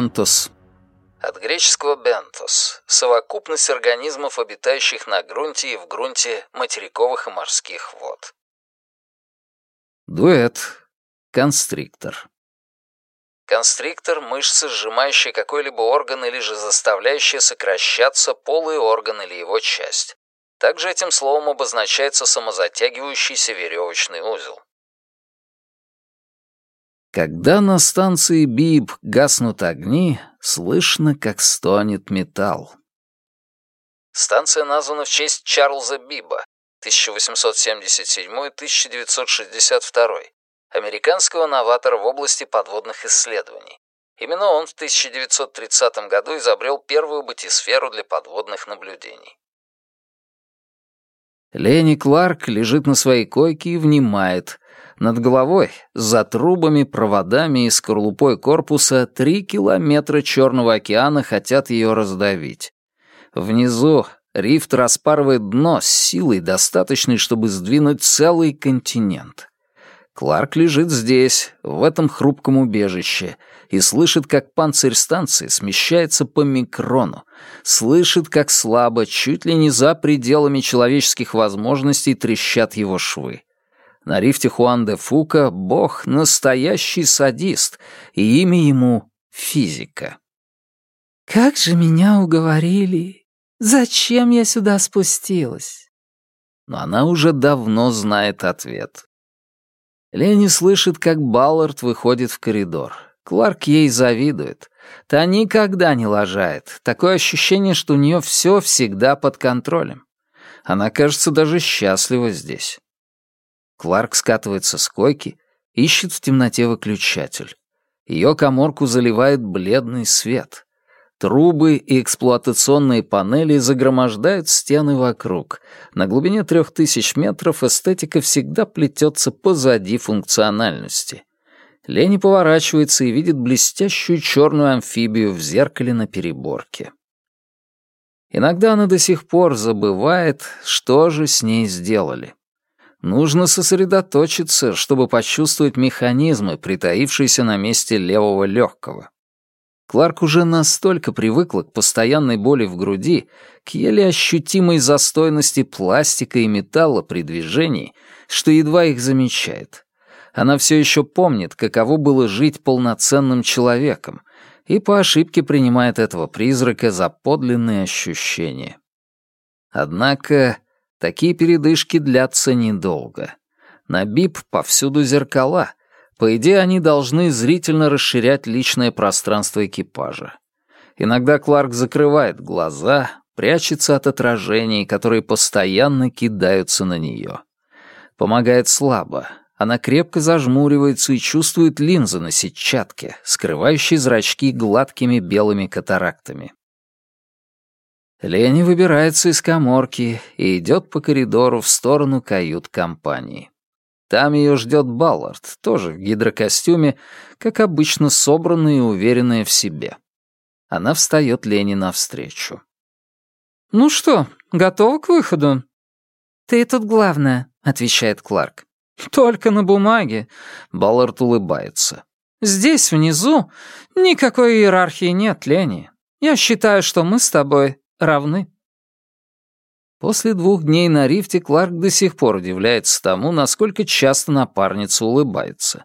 Бентос. От греческого «бентос» — совокупность организмов, обитающих на грунте и в грунте материковых и морских вод. Дуэт. Констриктор. Констриктор — мышца, сжимающая какой-либо орган или же заставляющая сокращаться полый орган или его часть. Также этим словом обозначается самозатягивающийся веревочный узел. Когда на станции Биб гаснут огни, слышно, как стонет металл. Станция названа в честь Чарльза Биба, 1877-1962, американского новатора в области подводных исследований. Именно он в 1930 году изобрел первую батисферу для подводных наблюдений. Лени Кларк лежит на своей койке и внимает. Над головой, за трубами, проводами и скорлупой корпуса, три километра Черного океана хотят ее раздавить. Внизу рифт распарывает дно с силой, достаточной, чтобы сдвинуть целый континент. Кларк лежит здесь, в этом хрупком убежище, и слышит, как панцирь станции смещается по микрону, слышит, как слабо, чуть ли не за пределами человеческих возможностей трещат его швы. На рифте Хуан де Фука бог — настоящий садист, и имя ему — физика. «Как же меня уговорили! Зачем я сюда спустилась?» Но она уже давно знает ответ. Лени слышит, как Баллард выходит в коридор. Кларк ей завидует. Та никогда не лажает. Такое ощущение, что у нее все всегда под контролем. Она, кажется, даже счастлива здесь. Кларк скатывается с койки, ищет в темноте выключатель. Ее коморку заливает бледный свет. Трубы и эксплуатационные панели загромождают стены вокруг. На глубине трех тысяч метров эстетика всегда плетется позади функциональности. Лени поворачивается и видит блестящую черную амфибию в зеркале на переборке. Иногда она до сих пор забывает, что же с ней сделали. Нужно сосредоточиться, чтобы почувствовать механизмы, притаившиеся на месте левого легкого. Кларк уже настолько привыкла к постоянной боли в груди, к еле ощутимой застойности пластика и металла при движении, что едва их замечает. Она все еще помнит, каково было жить полноценным человеком, и по ошибке принимает этого призрака за подлинные ощущения. Однако такие передышки длятся недолго. На БИП повсюду зеркала, по идее, они должны зрительно расширять личное пространство экипажа. Иногда Кларк закрывает глаза, прячется от отражений, которые постоянно кидаются на нее. Помогает слабо. Она крепко зажмуривается и чувствует линзы на сетчатке, скрывающие зрачки гладкими белыми катарактами. Лени выбирается из коморки и идет по коридору в сторону кают-компании. Там ее ждет Баллард, тоже в гидрокостюме, как обычно собранная и уверенная в себе. Она встает Лене навстречу. «Ну что, готова к выходу?» «Ты тут главное», — отвечает Кларк. «Только на бумаге», — Баллард улыбается. «Здесь, внизу, никакой иерархии нет, Лени. Я считаю, что мы с тобой равны». После двух дней на рифте Кларк до сих пор удивляется тому, насколько часто напарница улыбается.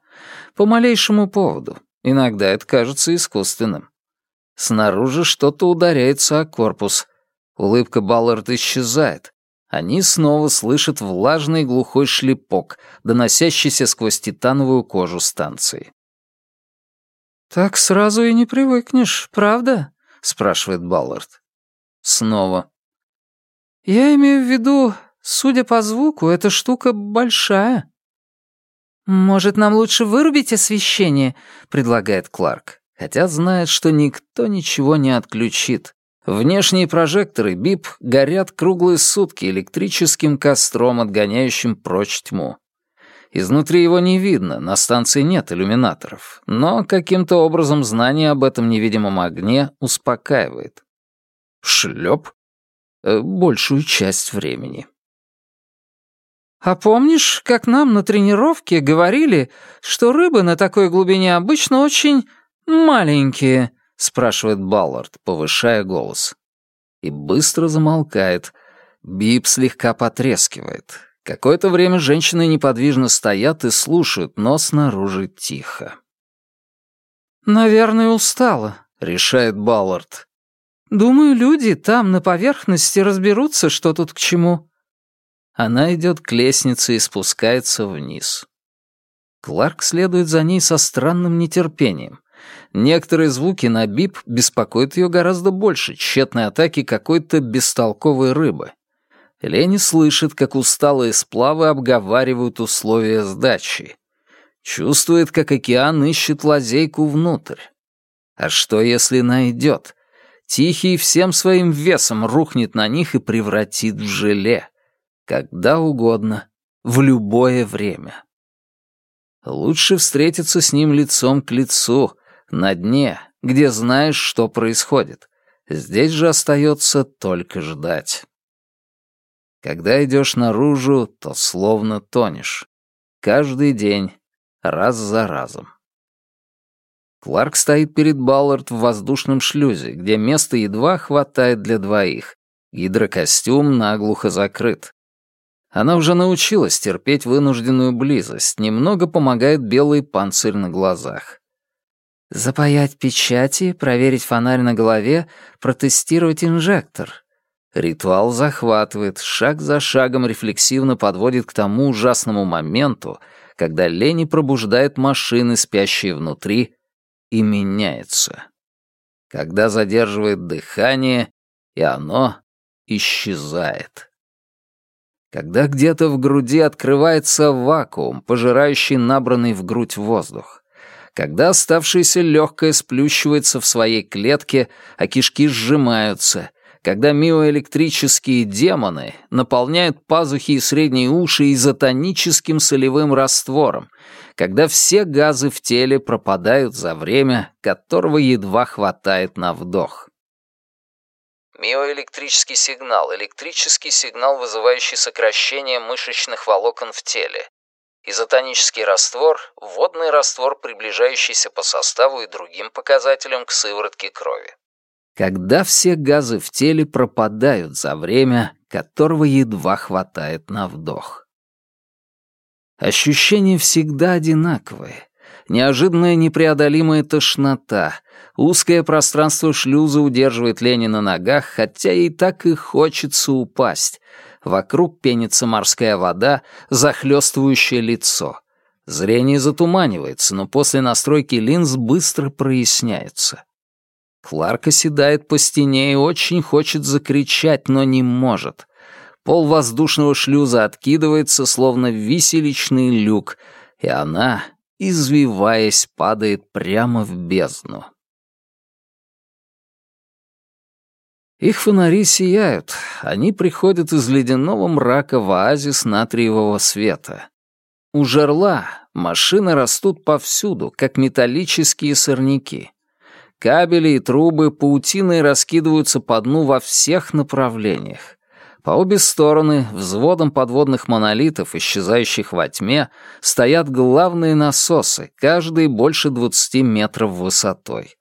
По малейшему поводу. Иногда это кажется искусственным. Снаружи что-то ударяется о корпус. Улыбка Баллард исчезает. Они снова слышат влажный глухой шлепок, доносящийся сквозь титановую кожу станции. «Так сразу и не привыкнешь, правда?» — спрашивает Баллард. Снова. «Я имею в виду, судя по звуку, эта штука большая». «Может, нам лучше вырубить освещение?» — предлагает Кларк, хотя знает, что никто ничего не отключит. Внешние прожекторы БИП горят круглые сутки электрическим костром, отгоняющим прочь тьму. Изнутри его не видно, на станции нет иллюминаторов, но каким-то образом знание об этом невидимом огне успокаивает. Шлеп Э, большую часть времени. «А помнишь, как нам на тренировке говорили, что рыбы на такой глубине обычно очень маленькие?» — спрашивает Баллард, повышая голос. И быстро замолкает. Бип слегка потрескивает. Какое-то время женщины неподвижно стоят и слушают, но снаружи тихо. «Наверное, устала», — решает Баллард. «Думаю, люди там, на поверхности, разберутся, что тут к чему». Она идет к лестнице и спускается вниз. Кларк следует за ней со странным нетерпением. Некоторые звуки на бип беспокоят ее гораздо больше тщетной атаки какой-то бестолковой рыбы. Лени слышит, как усталые сплавы обговаривают условия сдачи. Чувствует, как океан ищет лазейку внутрь. А что, если найдет? Тихий всем своим весом рухнет на них и превратит в желе. Когда угодно, в любое время. Лучше встретиться с ним лицом к лицу, на дне, где знаешь, что происходит. Здесь же остается только ждать. Когда идешь наружу, то словно тонешь. Каждый день, раз за разом. Кларк стоит перед Баллард в воздушном шлюзе, где места едва хватает для двоих. Гидрокостюм наглухо закрыт. Она уже научилась терпеть вынужденную близость, немного помогает белый панцирь на глазах. Запаять печати, проверить фонарь на голове, протестировать инжектор. Ритуал захватывает, шаг за шагом рефлексивно подводит к тому ужасному моменту, когда Лени пробуждает машины, спящие внутри, и меняется. Когда задерживает дыхание, и оно исчезает. Когда где-то в груди открывается вакуум, пожирающий набранный в грудь воздух. Когда оставшееся легкое сплющивается в своей клетке, а кишки сжимаются, когда миоэлектрические демоны наполняют пазухи и средние уши изотоническим солевым раствором, когда все газы в теле пропадают за время, которого едва хватает на вдох. Миоэлектрический сигнал — электрический сигнал, вызывающий сокращение мышечных волокон в теле. Изотонический раствор — водный раствор, приближающийся по составу и другим показателям к сыворотке крови когда все газы в теле пропадают за время, которого едва хватает на вдох. Ощущения всегда одинаковые. Неожиданная непреодолимая тошнота. Узкое пространство шлюза удерживает Лени на ногах, хотя ей так и хочется упасть. Вокруг пенится морская вода, захлестывающее лицо. Зрение затуманивается, но после настройки линз быстро проясняется. Кларк оседает по стене и очень хочет закричать, но не может. Пол воздушного шлюза откидывается, словно виселичный люк, и она, извиваясь, падает прямо в бездну. Их фонари сияют, они приходят из ледяного мрака в оазис натриевого света. У жерла машины растут повсюду, как металлические сорняки. Кабели и трубы паутиной раскидываются по дну во всех направлениях. По обе стороны, взводом подводных монолитов, исчезающих во тьме, стоят главные насосы, каждый больше 20 метров высотой.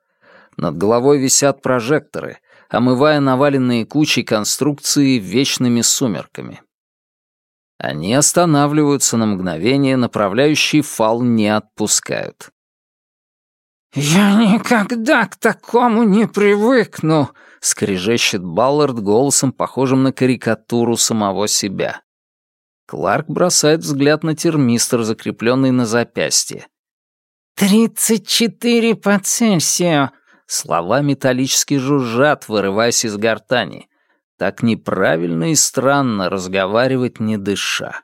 Над головой висят прожекторы, омывая наваленные кучи конструкции вечными сумерками. Они останавливаются на мгновение, направляющий фал не отпускают. «Я никогда к такому не привыкну», — скрежещет Баллард голосом, похожим на карикатуру самого себя. Кларк бросает взгляд на термистр, закрепленный на запястье. «Тридцать четыре по Цельсию!» Слова металлически жужжат, вырываясь из гортани. Так неправильно и странно разговаривать, не дыша.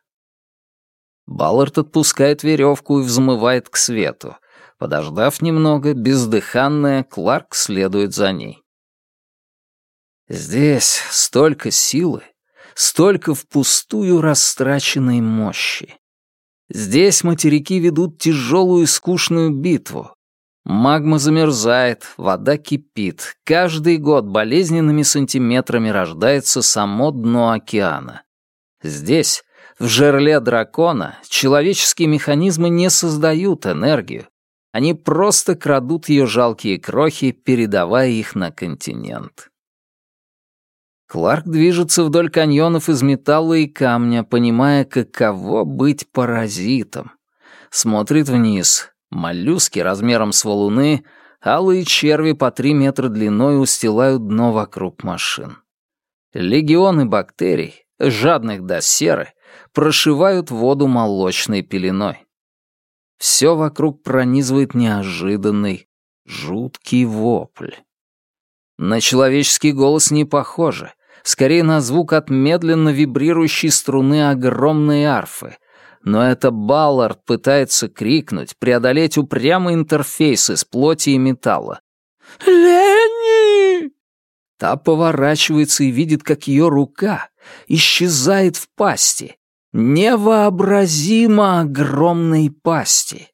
Баллард отпускает веревку и взмывает к свету. Подождав немного, бездыханная, Кларк следует за ней. Здесь столько силы, столько впустую растраченной мощи. Здесь материки ведут тяжелую и скучную битву. Магма замерзает, вода кипит. Каждый год болезненными сантиметрами рождается само дно океана. Здесь, в жерле дракона, человеческие механизмы не создают энергию, Они просто крадут ее жалкие крохи, передавая их на континент. Кларк движется вдоль каньонов из металла и камня, понимая, каково быть паразитом. Смотрит вниз. Моллюски размером с валуны, алые черви по три метра длиной устилают дно вокруг машин. Легионы бактерий, жадных до серы, прошивают воду молочной пеленой. Все вокруг пронизывает неожиданный, жуткий вопль. На человеческий голос не похоже, скорее на звук от медленно вибрирующей струны огромной арфы. Но это Баллард пытается крикнуть, преодолеть упрямый интерфейс из плоти и металла. «Ленни!» Та поворачивается и видит, как ее рука исчезает в пасти, невообразимо огромной пасти.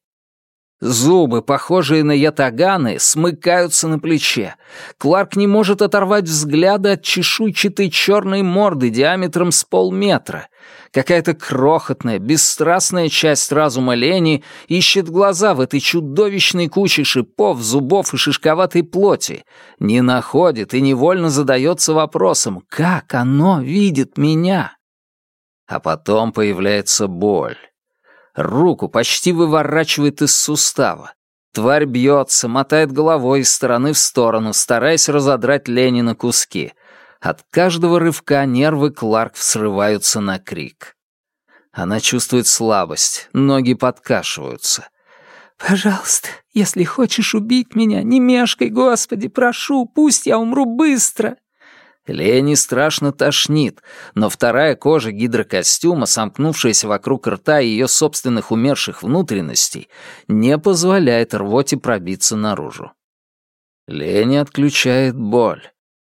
Зубы, похожие на ятаганы, смыкаются на плече. Кларк не может оторвать взгляда от чешуйчатой черной морды диаметром с полметра. Какая-то крохотная, бесстрастная часть разума Лени ищет глаза в этой чудовищной куче шипов, зубов и шишковатой плоти. Не находит и невольно задается вопросом, как оно видит меня? А потом появляется боль. Руку почти выворачивает из сустава. Тварь бьется, мотает головой из стороны в сторону, стараясь разодрать Лени на куски. От каждого рывка нервы Кларк срываются на крик. Она чувствует слабость, ноги подкашиваются. «Пожалуйста, если хочешь убить меня, не мешкай, Господи, прошу, пусть я умру быстро!» Лени страшно тошнит, но вторая кожа гидрокостюма, сомкнувшаяся вокруг рта ее собственных умерших внутренностей, не позволяет рвоте пробиться наружу. Лени отключает боль.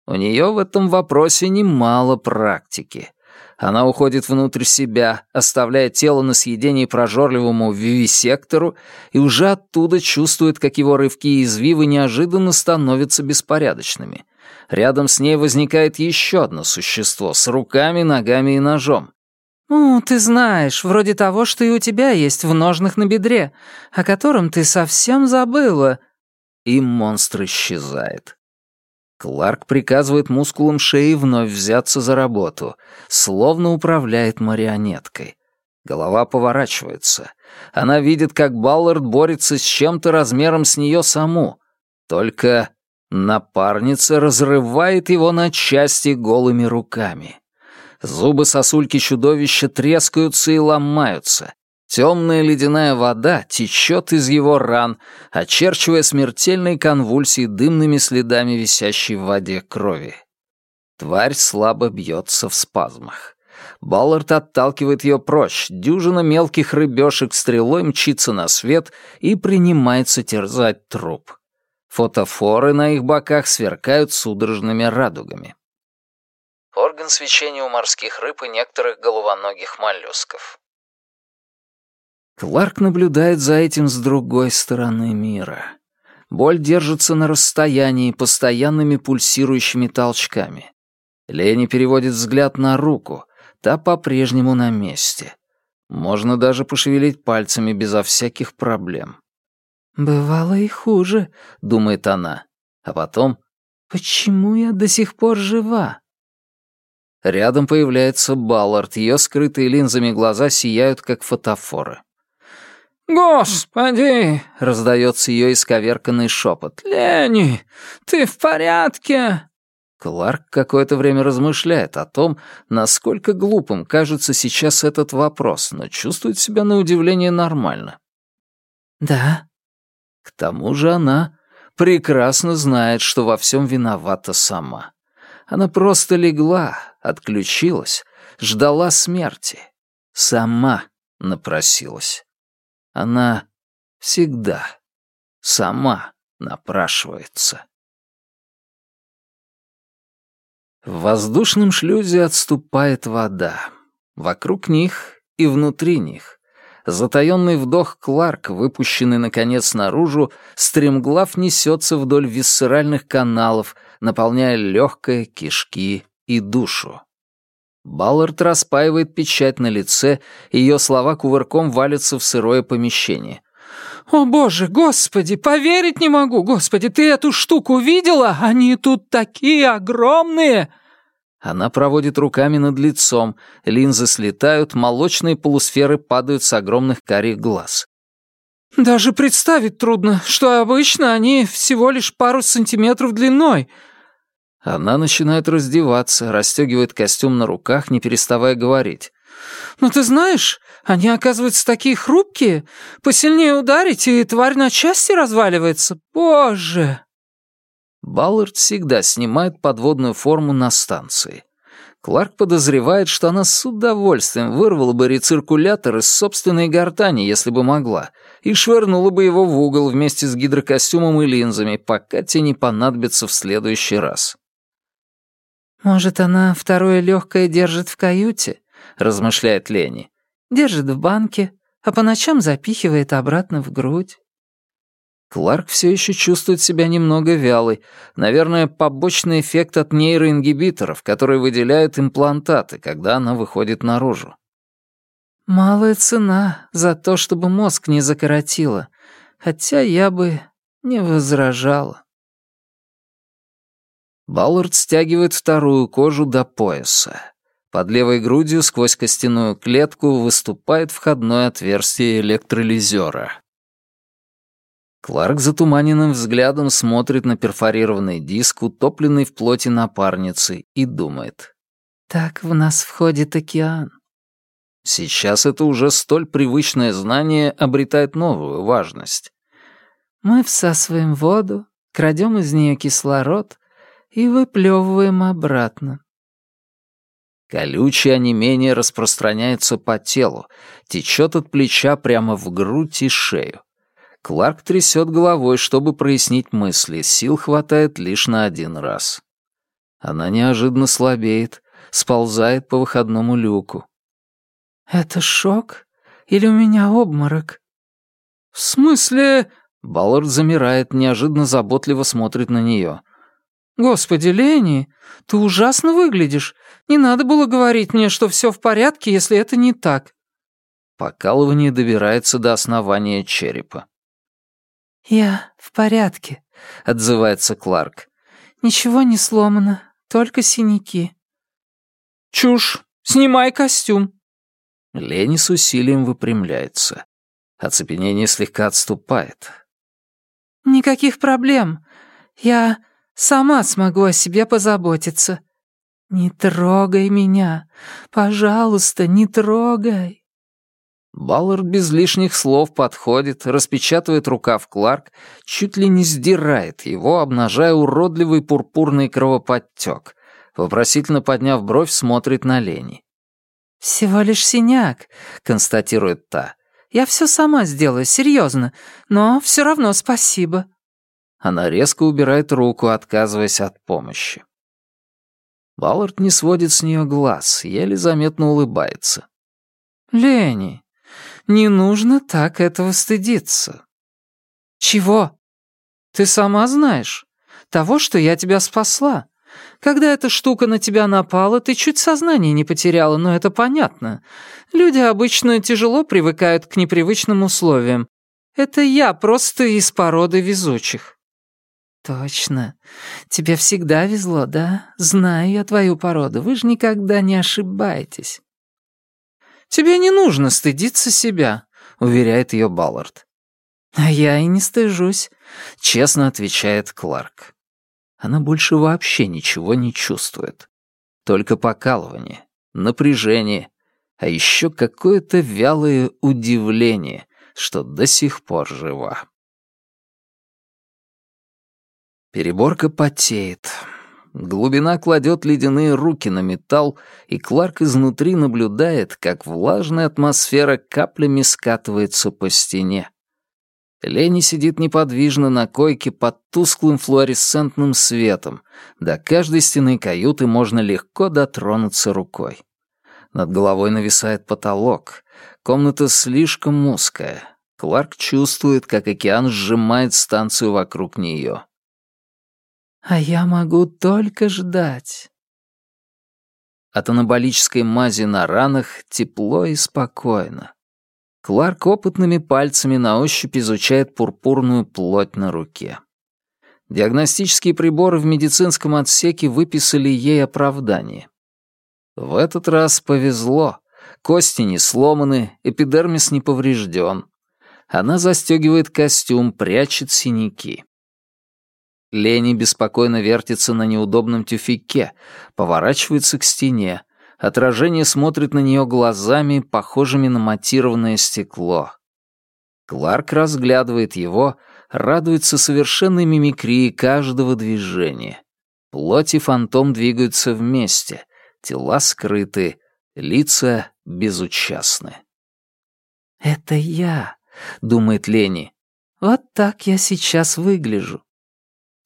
У нее в этом вопросе немало практики. Она уходит внутрь себя, оставляя тело на съедении прожорливому вивисектору и уже оттуда чувствует, как его рывки и извивы неожиданно становятся беспорядочными. Рядом с ней возникает еще одно существо с руками, ногами и ножом. «Ну, ты знаешь, вроде того, что и у тебя есть в ножнах на бедре, о котором ты совсем забыла». И монстр исчезает. Кларк приказывает мускулам шеи вновь взяться за работу, словно управляет марионеткой. Голова поворачивается. Она видит, как Баллард борется с чем-то размером с нее саму. Только Напарница разрывает его на части голыми руками. Зубы сосульки чудовища трескаются и ломаются. Темная ледяная вода течет из его ран, очерчивая смертельные конвульсии дымными следами висящей в воде крови. Тварь слабо бьется в спазмах. Баллард отталкивает ее прочь, дюжина мелких рыбешек стрелой мчится на свет и принимается терзать труп. Фотофоры на их боках сверкают судорожными радугами. Орган свечения у морских рыб и некоторых головоногих моллюсков. Кларк наблюдает за этим с другой стороны мира. Боль держится на расстоянии постоянными пульсирующими толчками. Лени переводит взгляд на руку, та по-прежнему на месте. Можно даже пошевелить пальцами безо всяких проблем. «Бывало и хуже», — думает она. А потом «Почему я до сих пор жива?» Рядом появляется Баллард, ее скрытые линзами глаза сияют, как фотофоры. «Господи!» — раздается ее исковерканный шепот. «Лени, ты в порядке?» Кларк какое-то время размышляет о том, насколько глупым кажется сейчас этот вопрос, но чувствует себя на удивление нормально. «Да», к тому же она прекрасно знает, что во всем виновата сама. Она просто легла, отключилась, ждала смерти. Сама напросилась. Она всегда сама напрашивается. В воздушном шлюзе отступает вода. Вокруг них и внутри них. Затаённый вдох Кларк, выпущенный, наконец, наружу, стремглав несется вдоль висцеральных каналов, наполняя легкое, кишки и душу. Баллард распаивает печать на лице, ее слова кувырком валятся в сырое помещение. «О, боже, господи, поверить не могу! Господи, ты эту штуку видела? Они тут такие огромные!» Она проводит руками над лицом, линзы слетают, молочные полусферы падают с огромных карих глаз. «Даже представить трудно, что обычно они всего лишь пару сантиметров длиной». Она начинает раздеваться, расстегивает костюм на руках, не переставая говорить. «Но ты знаешь, они, оказываются, такие хрупкие. Посильнее ударить, и тварь на части разваливается. Боже!» Баллард всегда снимает подводную форму на станции. Кларк подозревает, что она с удовольствием вырвала бы рециркулятор из собственной гортани, если бы могла, и швырнула бы его в угол вместе с гидрокостюмом и линзами, пока те не понадобятся в следующий раз. «Может, она второе легкое держит в каюте?» — размышляет Лени. «Держит в банке, а по ночам запихивает обратно в грудь». Кларк все еще чувствует себя немного вялой. Наверное, побочный эффект от нейроингибиторов, которые выделяют имплантаты, когда она выходит наружу. «Малая цена за то, чтобы мозг не закоротило, хотя я бы не возражала». Баллард стягивает вторую кожу до пояса. Под левой грудью сквозь костяную клетку выступает входное отверстие электролизера. Кларк затуманенным взглядом смотрит на перфорированный диск, утопленный в плоти напарницы, и думает. «Так в нас входит океан». Сейчас это уже столь привычное знание обретает новую важность. «Мы всасываем воду, крадем из нее кислород и выплевываем обратно». Колючее онемение распространяется по телу, течет от плеча прямо в грудь и шею. Кларк трясет головой, чтобы прояснить мысли, сил хватает лишь на один раз. Она неожиданно слабеет, сползает по выходному люку. «Это шок? Или у меня обморок?» «В смысле...» Баллард замирает, неожиданно заботливо смотрит на нее. «Господи, Лени, ты ужасно выглядишь. Не надо было говорить мне, что все в порядке, если это не так». Покалывание добирается до основания черепа. «Я в порядке», — отзывается Кларк. «Ничего не сломано, только синяки». «Чушь! Снимай костюм!» Лени с усилием выпрямляется. Оцепенение слегка отступает. «Никаких проблем. Я сама смогу о себе позаботиться. Не трогай меня. Пожалуйста, не трогай». Баллард без лишних слов подходит, распечатывает рукав Кларк, чуть ли не сдирает его, обнажая уродливый пурпурный кровоподтек. Вопросительно подняв бровь, смотрит на Лени. «Всего лишь синяк», — констатирует та. «Я все сама сделаю, серьезно, но все равно спасибо». Она резко убирает руку, отказываясь от помощи. Баллард не сводит с нее глаз, еле заметно улыбается. «Лени, не нужно так этого стыдиться». «Чего?» «Ты сама знаешь. Того, что я тебя спасла. Когда эта штука на тебя напала, ты чуть сознание не потеряла, но это понятно. Люди обычно тяжело привыкают к непривычным условиям. Это я просто из породы везучих». «Точно. Тебе всегда везло, да? Знаю я твою породу. Вы же никогда не ошибаетесь». «Тебе не нужно стыдиться себя», — уверяет ее Баллард. «А я и не стыжусь», — честно отвечает Кларк. Она больше вообще ничего не чувствует. Только покалывание, напряжение, а еще какое-то вялое удивление, что до сих пор жива. Переборка потеет. Глубина кладет ледяные руки на металл, и Кларк изнутри наблюдает, как влажная атмосфера каплями скатывается по стене. Лени сидит неподвижно на койке под тусклым флуоресцентным светом. До каждой стены каюты можно легко дотронуться рукой. Над головой нависает потолок. Комната слишком узкая. Кларк чувствует, как океан сжимает станцию вокруг нее. А я могу только ждать. От анаболической мази на ранах тепло и спокойно. Кларк опытными пальцами на ощупь изучает пурпурную плоть на руке. Диагностические приборы в медицинском отсеке выписали ей оправдание. В этот раз повезло. Кости не сломаны, эпидермис не поврежден. Она застегивает костюм, прячет синяки. Лени беспокойно вертится на неудобном тюфике, поворачивается к стене. Отражение смотрит на нее глазами, похожими на матированное стекло. Кларк разглядывает его, радуется совершенной мимикрии каждого движения. Плоть и фантом двигаются вместе, тела скрыты, лица безучастны. «Это я», — думает Лени. «Вот так я сейчас выгляжу».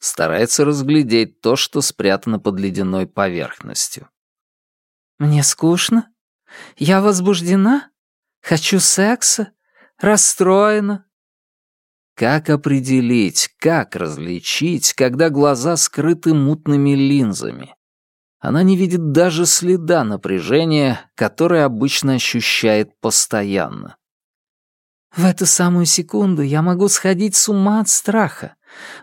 Старается разглядеть то, что спрятано под ледяной поверхностью. «Мне скучно? Я возбуждена? Хочу секса? Расстроена? Как определить, как различить, когда глаза скрыты мутными линзами? Она не видит даже следа напряжения, которое обычно ощущает постоянно. В эту самую секунду я могу сходить с ума от страха,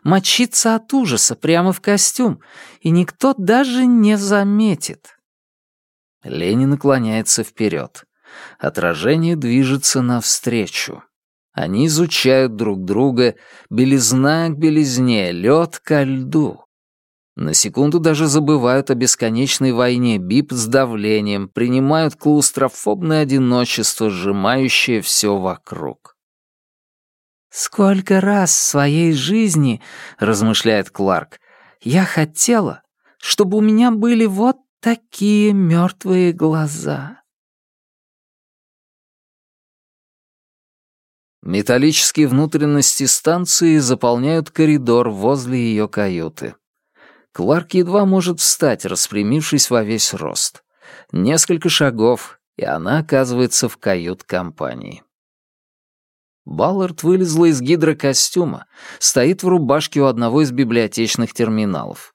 мочиться от ужаса прямо в костюм, и никто даже не заметит. Лени наклоняется вперед. Отражение движется навстречу. Они изучают друг друга, белизна к белизне, лед ко льду. На секунду даже забывают о бесконечной войне БИП с давлением, принимают клаустрофобное одиночество, сжимающее все вокруг. «Сколько раз в своей жизни, — размышляет Кларк, — я хотела, чтобы у меня были вот такие мертвые глаза». Металлические внутренности станции заполняют коридор возле ее каюты. Кларк едва может встать, распрямившись во весь рост. Несколько шагов, и она оказывается в кают-компании. Баллард вылезла из гидрокостюма, стоит в рубашке у одного из библиотечных терминалов.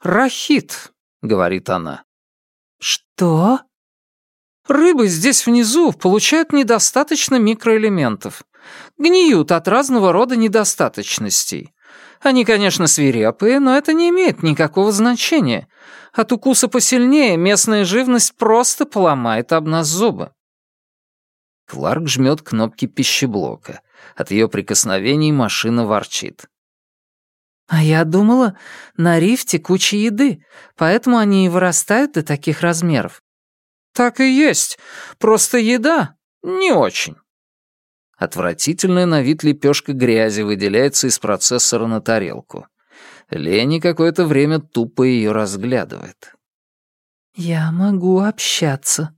«Рахит», — говорит она. «Что?» Рыбы здесь внизу получают недостаточно микроэлементов. Гниют от разного рода недостаточностей. Они, конечно, свирепые, но это не имеет никакого значения. От укуса посильнее местная живность просто поломает об нас зубы. Кларк жмет кнопки пищеблока. От ее прикосновений машина ворчит. «А я думала, на рифте куча еды, поэтому они и вырастают до таких размеров. «Так и есть. Просто еда не очень». Отвратительная на вид лепешка грязи выделяется из процессора на тарелку. Лени какое-то время тупо ее разглядывает. «Я могу общаться».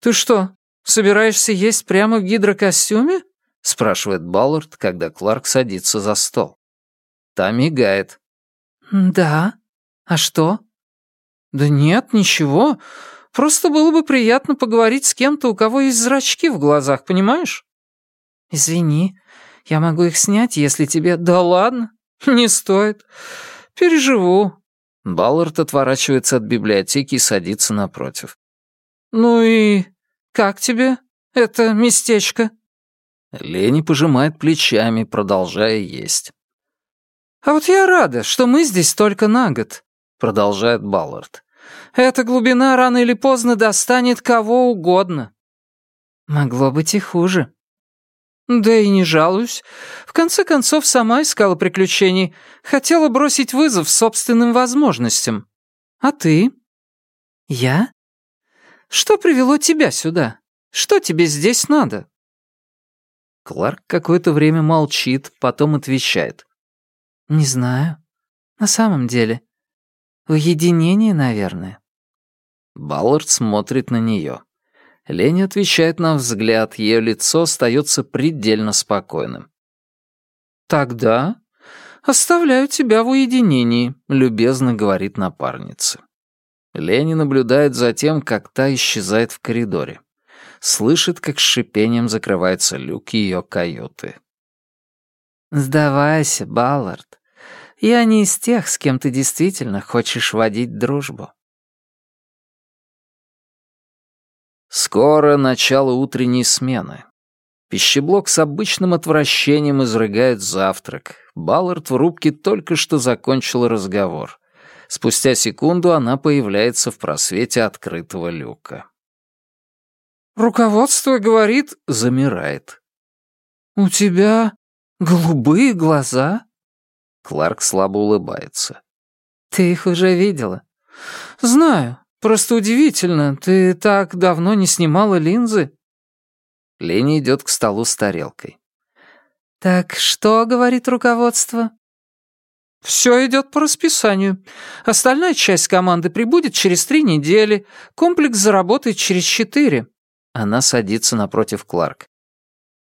«Ты что, собираешься есть прямо в гидрокостюме?» — спрашивает Баллард, когда Кларк садится за стол. Та мигает. «Да. А что?» «Да нет, ничего. Просто было бы приятно поговорить с кем-то, у кого есть зрачки в глазах, понимаешь?» «Извини, я могу их снять, если тебе...» «Да ладно, не стоит. Переживу». Баллард отворачивается от библиотеки и садится напротив. «Ну и как тебе это местечко?» Лени пожимает плечами, продолжая есть. «А вот я рада, что мы здесь только на год», — продолжает Баллард. Эта глубина рано или поздно достанет кого угодно». «Могло быть и хуже». «Да и не жалуюсь. В конце концов, сама искала приключений. Хотела бросить вызов собственным возможностям. А ты?» «Я?» «Что привело тебя сюда? Что тебе здесь надо?» Кларк какое-то время молчит, потом отвечает. «Не знаю. На самом деле. Уединение, наверное». Баллард смотрит на нее. Лени отвечает на взгляд, ее лицо остается предельно спокойным. «Тогда оставляю тебя в уединении», — любезно говорит напарница. Лени наблюдает за тем, как та исчезает в коридоре. Слышит, как с шипением закрывается люк ее каюты. «Сдавайся, Баллард. Я не из тех, с кем ты действительно хочешь водить дружбу». Скоро начало утренней смены. Пищеблок с обычным отвращением изрыгает завтрак. Баллард в рубке только что закончил разговор. Спустя секунду она появляется в просвете открытого люка. «Руководство говорит...» — замирает. «У тебя голубые глаза?» Кларк слабо улыбается. «Ты их уже видела?» «Знаю. Просто удивительно. Ты так давно не снимала линзы?» Леня идет к столу с тарелкой. «Так что, — говорит руководство?» «Все идет по расписанию. Остальная часть команды прибудет через три недели. Комплекс заработает через четыре». Она садится напротив Кларк.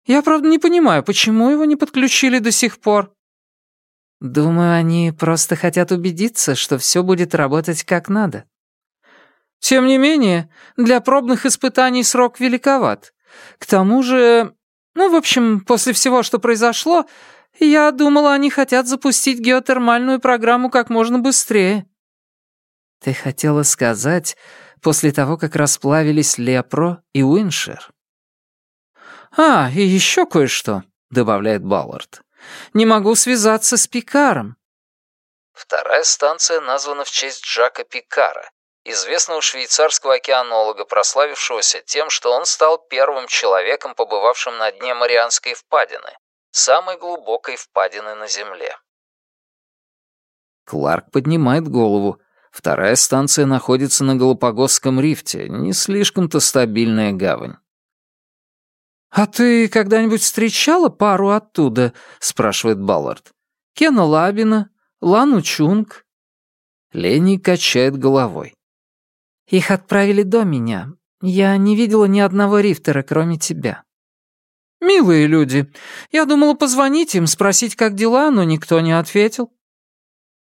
«Я, правда, не понимаю, почему его не подключили до сих пор?» «Думаю, они просто хотят убедиться, что все будет работать как надо». «Тем не менее, для пробных испытаний срок великоват. К тому же... Ну, в общем, после всего, что произошло, я думала, они хотят запустить геотермальную программу как можно быстрее». «Ты хотела сказать, после того, как расплавились Лепро и Уиншер?» «А, и еще кое-что», — добавляет Баллард. «Не могу связаться с Пикаром». Вторая станция названа в честь Жака Пикара, известного швейцарского океанолога, прославившегося тем, что он стал первым человеком, побывавшим на дне Марианской впадины, самой глубокой впадины на Земле. Кларк поднимает голову. Вторая станция находится на Галапагосском рифте, не слишком-то стабильная гавань. «А ты когда-нибудь встречала пару оттуда?» — спрашивает Баллард. «Кена Лабина, Лану Чунг». Ленни качает головой. Их отправили до меня. Я не видела ни одного рифтера, кроме тебя». «Милые люди. Я думала позвонить им, спросить, как дела, но никто не ответил».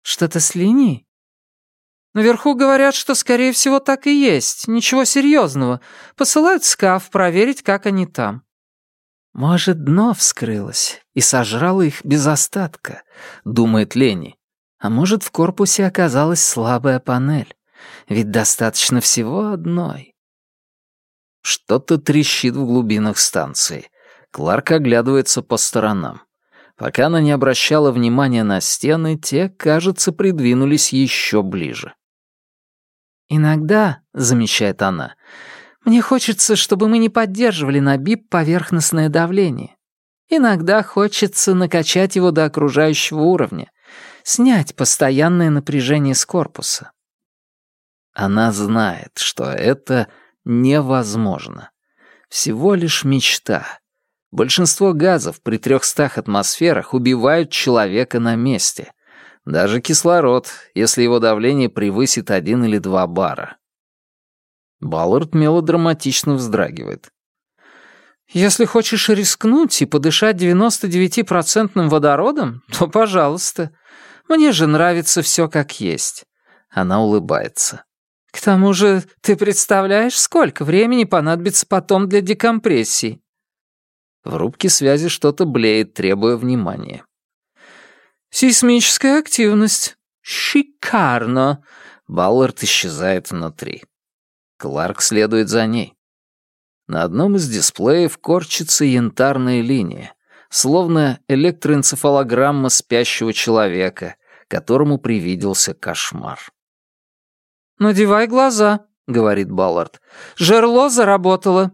«Что-то с линией?» «Наверху говорят, что, скорее всего, так и есть. Ничего серьезного. Посылают скаф проверить, как они там». «Может, дно вскрылось и сожрало их без остатка», — думает Лени. «А может, в корпусе оказалась слабая панель. Ведь достаточно всего одной. Что-то трещит в глубинах станции. Кларк оглядывается по сторонам. Пока она не обращала внимания на стены, те, кажется, придвинулись еще ближе. «Иногда», — замечает она, — «мне хочется, чтобы мы не поддерживали на БИП поверхностное давление. Иногда хочется накачать его до окружающего уровня, снять постоянное напряжение с корпуса. Она знает, что это невозможно. Всего лишь мечта. Большинство газов при 300 атмосферах убивают человека на месте. Даже кислород, если его давление превысит один или два бара. Баллард мелодраматично вздрагивает. «Если хочешь рискнуть и подышать 99-процентным водородом, то пожалуйста. Мне же нравится все как есть». Она улыбается. К тому же, ты представляешь, сколько времени понадобится потом для декомпрессии?» В рубке связи что-то блеет, требуя внимания. «Сейсмическая активность. Шикарно!» Баллард исчезает внутри. Кларк следует за ней. На одном из дисплеев корчится янтарная линия, словно электроэнцефалограмма спящего человека, которому привиделся кошмар. «Надевай глаза», — говорит Баллард. «Жерло заработало».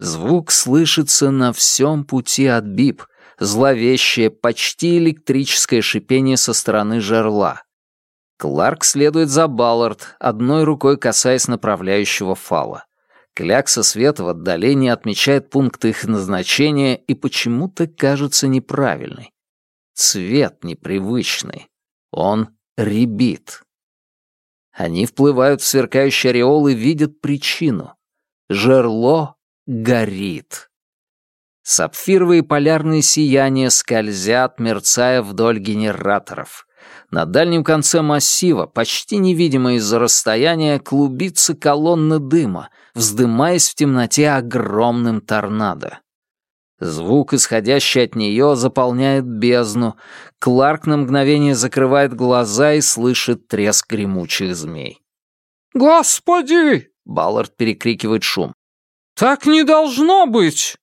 Звук слышится на всем пути от бип, зловещее, почти электрическое шипение со стороны жерла. Кларк следует за Баллард, одной рукой касаясь направляющего фала. Клякса света в отдалении отмечает пункт их назначения и почему-то кажется неправильной. Цвет непривычный. Он ребит. Они вплывают в сверкающий ореол и видят причину. Жерло горит. Сапфировые полярные сияния скользят, мерцая вдоль генераторов. На дальнем конце массива, почти невидимо из-за расстояния, клубится колонна дыма, вздымаясь в темноте огромным торнадо. Звук, исходящий от нее, заполняет бездну. Кларк на мгновение закрывает глаза и слышит треск гремучих змей. «Господи!» — Баллард перекрикивает шум. «Так не должно быть!»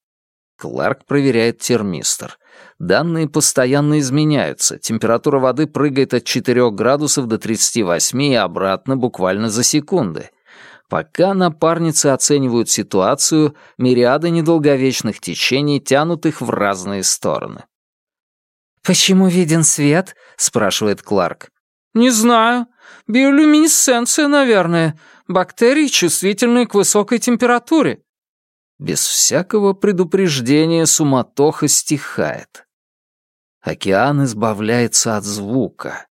Кларк проверяет термистор. Данные постоянно изменяются. Температура воды прыгает от 4 градусов до 38 и обратно буквально за секунды. Пока напарницы оценивают ситуацию, мириады недолговечных течений тянут их в разные стороны. «Почему виден свет?» — спрашивает Кларк. «Не знаю. Биолюминесценция, наверное. Бактерии, чувствительные к высокой температуре». Без всякого предупреждения суматоха стихает. Океан избавляется от звука.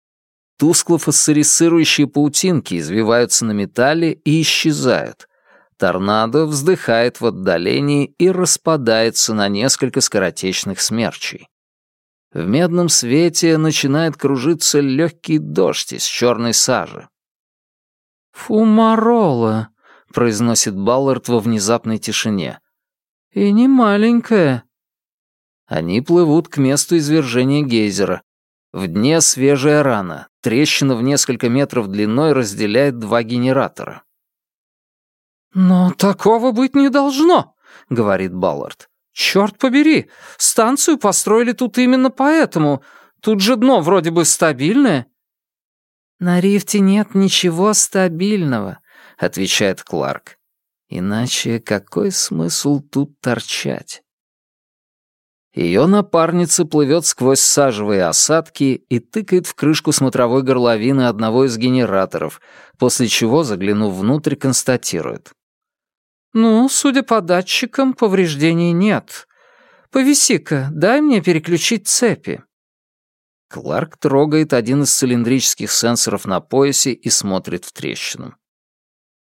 Тускло-фосфорицирующие паутинки извиваются на металле и исчезают. Торнадо вздыхает в отдалении и распадается на несколько скоротечных смерчей. В медном свете начинает кружиться легкий дождь из черной сажи. «Фумарола», — произносит Баллард во внезапной тишине. «И не маленькая». Они плывут к месту извержения гейзера. В дне свежая рана, трещина в несколько метров длиной разделяет два генератора. «Но такого быть не должно», — говорит Баллард. «Черт побери, станцию построили тут именно поэтому. Тут же дно вроде бы стабильное». «На рифте нет ничего стабильного», — отвечает Кларк. «Иначе какой смысл тут торчать?» Ее напарница плывет сквозь сажевые осадки и тыкает в крышку смотровой горловины одного из генераторов, после чего, заглянув внутрь, констатирует. «Ну, судя по датчикам, повреждений нет. Повиси-ка, дай мне переключить цепи». Кларк трогает один из цилиндрических сенсоров на поясе и смотрит в трещину.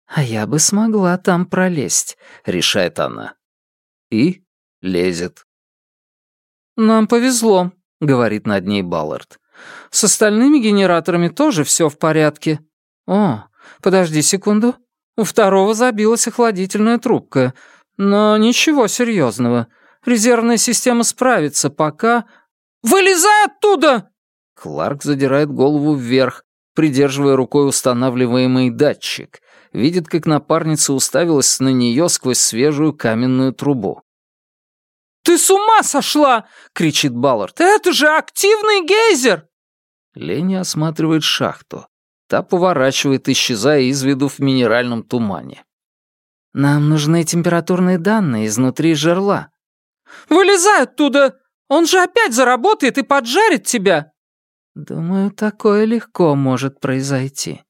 «А я бы смогла там пролезть», — решает она. И лезет. «Нам повезло», — говорит над ней Баллард. «С остальными генераторами тоже все в порядке. О, подожди секунду. У второго забилась охладительная трубка. Но ничего серьезного. Резервная система справится, пока... «Вылезай оттуда!» Кларк задирает голову вверх, придерживая рукой устанавливаемый датчик. Видит, как напарница уставилась на нее сквозь свежую каменную трубу. «Ты с ума сошла!» — кричит Баллард. «Это же активный гейзер!» Леня осматривает шахту. Та поворачивает, исчезая из виду в минеральном тумане. «Нам нужны температурные данные изнутри жерла». «Вылезай оттуда! Он же опять заработает и поджарит тебя!» «Думаю, такое легко может произойти».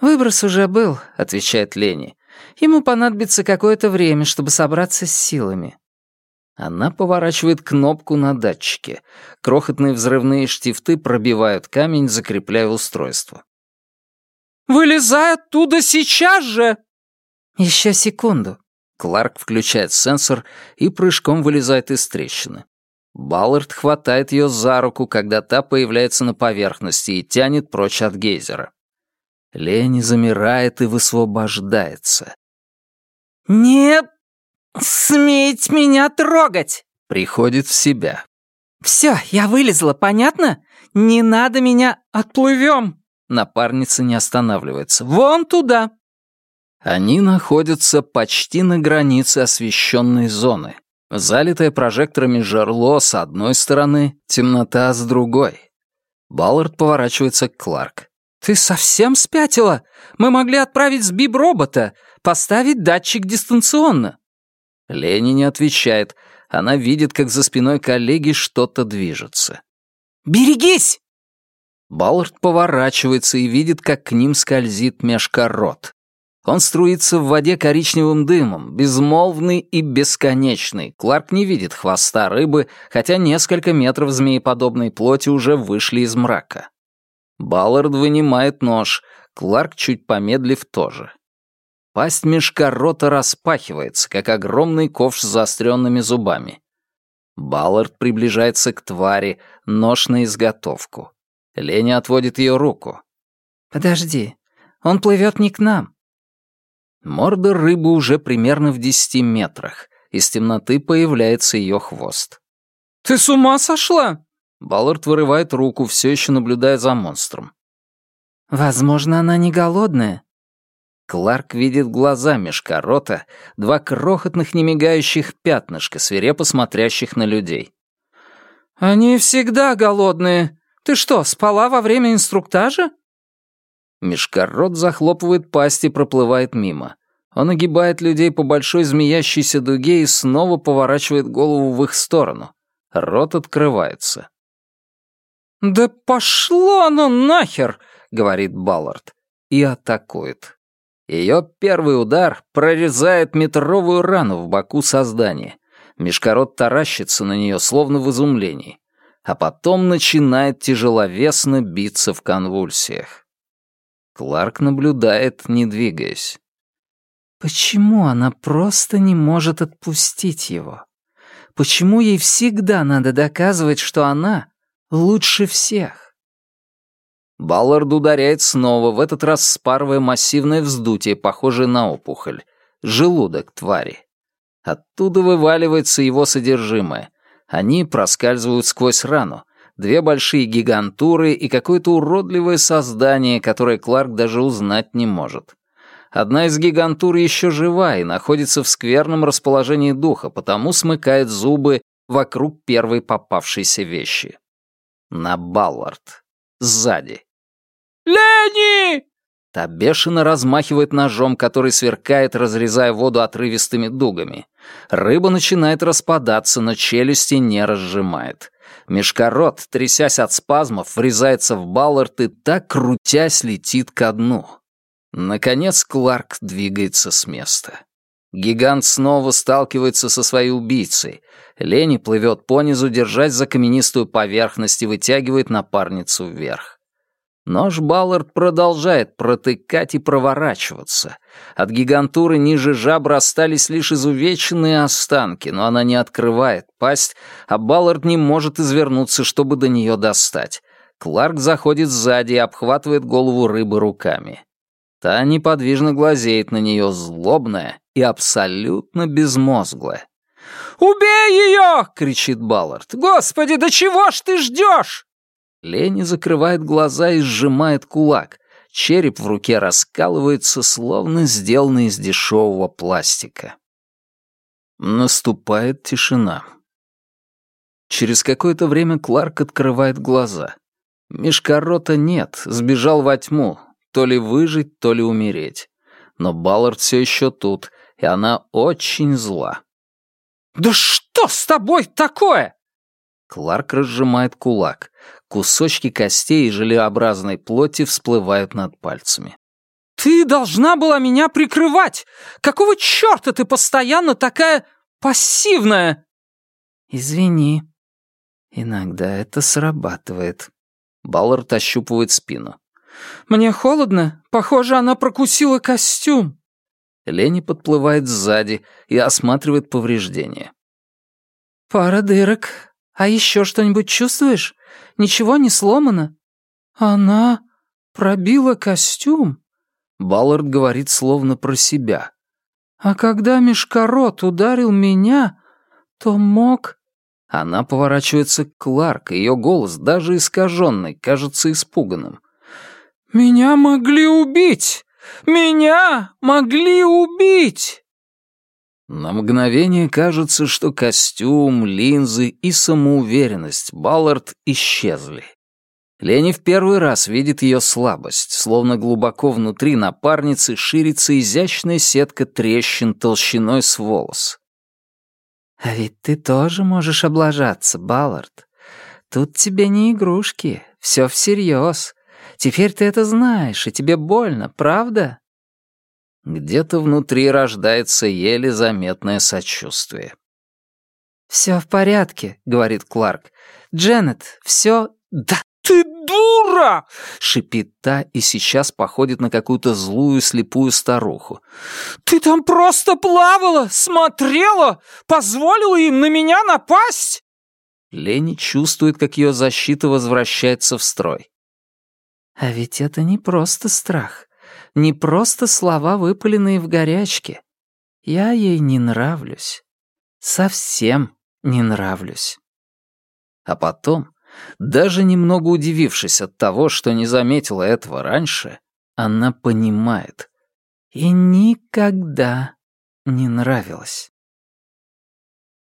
«Выброс уже был», — отвечает Лени. «Ему понадобится какое-то время, чтобы собраться с силами». Она поворачивает кнопку на датчике. Крохотные взрывные штифты пробивают камень, закрепляя устройство. «Вылезай оттуда сейчас же!» «Еще секунду». Кларк включает сенсор и прыжком вылезает из трещины. Баллард хватает ее за руку, когда та появляется на поверхности и тянет прочь от гейзера. Лени замирает и высвобождается. «Нет «Сметь меня трогать!» Приходит в себя. «Все, я вылезла, понятно? Не надо меня... Отплывем!» Напарница не останавливается. «Вон туда!» Они находятся почти на границе освещенной зоны. Залитое прожекторами жерло с одной стороны, темнота с другой. Баллард поворачивается к Кларк. «Ты совсем спятила? Мы могли отправить сбиб робота, поставить датчик дистанционно». Лени не отвечает. Она видит, как за спиной коллеги что-то движется. «Берегись!» Баллард поворачивается и видит, как к ним скользит межкорот. Он струится в воде коричневым дымом, безмолвный и бесконечный. Кларк не видит хвоста рыбы, хотя несколько метров змееподобной плоти уже вышли из мрака. Баллард вынимает нож, Кларк, чуть помедлив, тоже. Пасть мешка рота распахивается, как огромный ковш с заостренными зубами. Баллард приближается к твари, нож на изготовку. Леня отводит ее руку. «Подожди, он плывет не к нам». Морда рыбы уже примерно в десяти метрах. Из темноты появляется ее хвост. «Ты с ума сошла?» Баллард вырывает руку, все еще наблюдая за монстром. «Возможно, она не голодная. Кларк видит глаза межкорота, два крохотных немигающих пятнышка, свирепо смотрящих на людей. «Они всегда голодные. Ты что, спала во время инструктажа?» Межкорот захлопывает пасть и проплывает мимо. Он огибает людей по большой змеящейся дуге и снова поворачивает голову в их сторону. Рот открывается. «Да пошло оно нахер!» — говорит Баллард. И атакует. Ее первый удар прорезает метровую рану в боку создания. Мешкорот таращится на нее, словно в изумлении. А потом начинает тяжеловесно биться в конвульсиях. Кларк наблюдает, не двигаясь. Почему она просто не может отпустить его? Почему ей всегда надо доказывать, что она лучше всех? Баллард ударяет снова, в этот раз спарывая массивное вздутие, похожее на опухоль. Желудок твари. Оттуда вываливается его содержимое. Они проскальзывают сквозь рану. Две большие гигантуры и какое-то уродливое создание, которое Кларк даже узнать не может. Одна из гигантур еще жива и находится в скверном расположении духа, потому смыкает зубы вокруг первой попавшейся вещи. На Баллард. Сзади. «Лени!» Та бешено размахивает ножом, который сверкает, разрезая воду отрывистыми дугами. Рыба начинает распадаться, но челюсти не разжимает. Мешкорот, трясясь от спазмов, врезается в Баллард и так, крутясь, летит ко дну. Наконец Кларк двигается с места. Гигант снова сталкивается со своей убийцей. Лени плывет понизу, держась за каменистую поверхность и вытягивает напарницу вверх. Нож Баллард продолжает протыкать и проворачиваться. От гигантуры ниже жабр остались лишь изувеченные останки, но она не открывает пасть, а Баллард не может извернуться, чтобы до нее достать. Кларк заходит сзади и обхватывает голову рыбы руками. Та неподвижно глазеет на нее, злобная и абсолютно безмозглая. «Убей ее!» — кричит Баллард. «Господи, да чего ж ты ждешь?» Лени закрывает глаза и сжимает кулак. Череп в руке раскалывается, словно сделанный из дешевого пластика. Наступает тишина. Через какое-то время Кларк открывает глаза. Мешкорота нет, сбежал во тьму, то ли выжить, то ли умереть. Но Баллард все еще тут, и она очень зла. «Да что с тобой такое?» Кларк разжимает кулак. Кусочки костей и желеобразной плоти всплывают над пальцами. «Ты должна была меня прикрывать! Какого черта ты постоянно такая пассивная?» «Извини. Иногда это срабатывает». Баллард ощупывает спину. «Мне холодно. Похоже, она прокусила костюм». Лени подплывает сзади и осматривает повреждения. «Пара дырок. А еще что-нибудь чувствуешь? Ничего не сломано?» «Она пробила костюм?» Баллард говорит словно про себя. «А когда Мешкорот ударил меня, то мог...» Она поворачивается к Кларк, ее голос, даже искаженный, кажется испуганным. «Меня могли убить! Меня могли убить!» На мгновение кажется, что костюм, линзы и самоуверенность Баллард исчезли. Лени в первый раз видит ее слабость, словно глубоко внутри напарницы ширится изящная сетка трещин толщиной с волос. «А ведь ты тоже можешь облажаться, Баллард. Тут тебе не игрушки, все всерьез. Теперь ты это знаешь, и тебе больно, правда?» Где-то внутри рождается еле заметное сочувствие. «Все в порядке», — говорит Кларк. «Дженнет, все...» «Да ты дура!» — шипит та и сейчас походит на какую-то злую слепую старуху. «Ты там просто плавала, смотрела, позволила им на меня напасть!» Лени чувствует, как ее защита возвращается в строй. «А ведь это не просто страх не просто слова, выпаленные в горячке. Я ей не нравлюсь. Совсем не нравлюсь. А потом, даже немного удивившись от того, что не заметила этого раньше, она понимает. и никогда не нравилась.